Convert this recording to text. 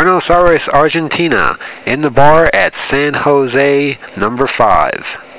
Buenos Aires, Argentina, in the bar at San Jose number 5.